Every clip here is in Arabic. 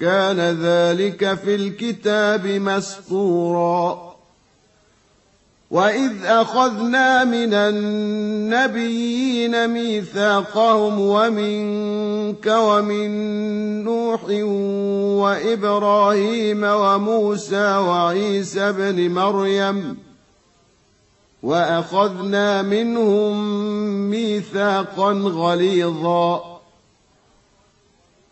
كان ذلك في الكتاب مسطورا. واذ اخذنا من النبيين ميثاقهم ومنك ومن نوح وابراهيم وموسى وعيسى بن مريم. واخذنا منهم ميثاقا غليظا.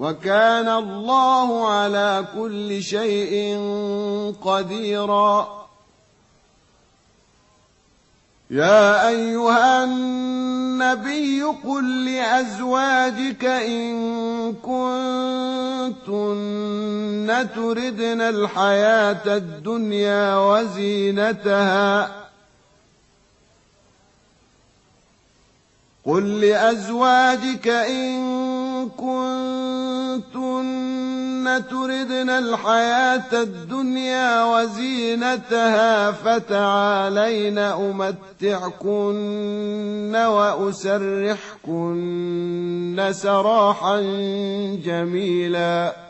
وكان الله على كل شيء قديرا. يا أيها النبي قل لأزواجك إن كنتن تردن الحياة الدنيا وزينتها. قل لأزواجك إن كنتن تردن الحياة الدنيا وزينتها فتعالين أمتعكن وأسرحكن سراحا جميلا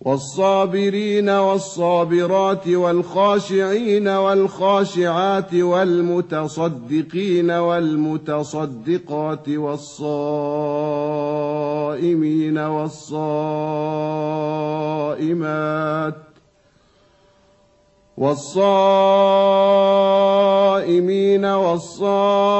والصابرين والصابرات والخاشعين والخاشعات والمتصدقين والمتصدقات والصائمين والصائمات والصائمين والصائمات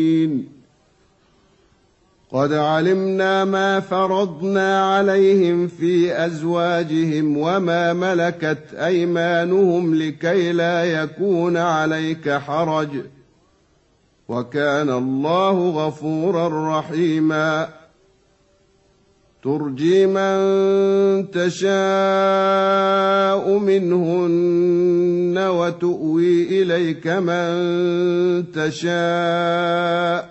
قد علمنا ما فرضنا عليهم في أزواجهم وما ملكت أيمانهم لكي لا يكون عليك حرج. وكان الله غفورا رحيما. ترجي من تشاء منهن وتؤوي إليك من تشاء.